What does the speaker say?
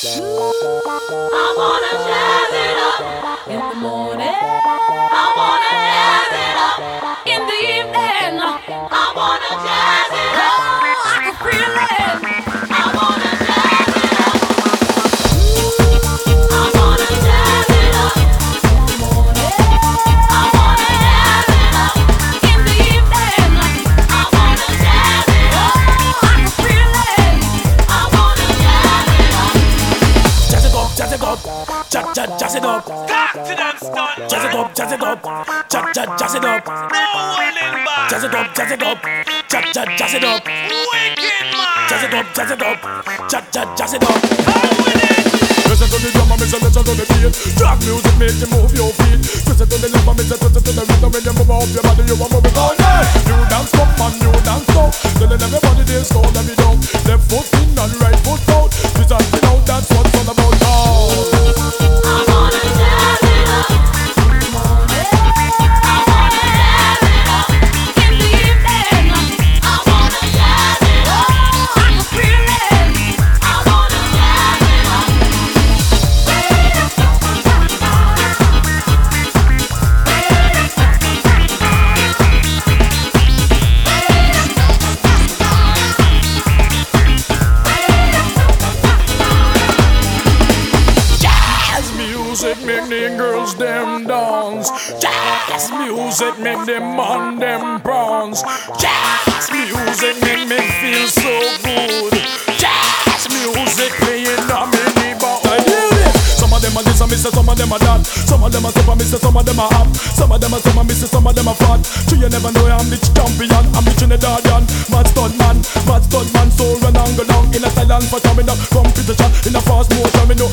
I wanna jazz it up in the morning. Jazz it up, jazz it up, jazz, jazz, jazz it up. Talk to them, stunt. Jazz it up, jazz it up, jazz, jazz, jazz it up. No holding back. Jazz it up, jazz it up, jazz, jazz, jazz it up. Wicked man. Jazz it up, jazz it up, jazz, jazz, jazz it up. Come with it. Listen to the drum and listen, listen to the beat. Drag music make you move your feet. Listen to the love and listen, listen to the rhythm when you move up your body, you are moving all night. New dance come and new dance go. Telling everybody this go, let me down. Left foot in and right the girls them dance. Jazz music make them man them bronze. Jazz music make me feel so good. Jazz music playing on me them are this and me some of them are that. Some of them are super, say some of them are up. Some of them are some, me say some of them are fat. So you never know I'm the champion. I'm the Trinidadian, Mad Stuntman, mad stud man. So run and go down in a silent for coming up competition in a fast motion. Me no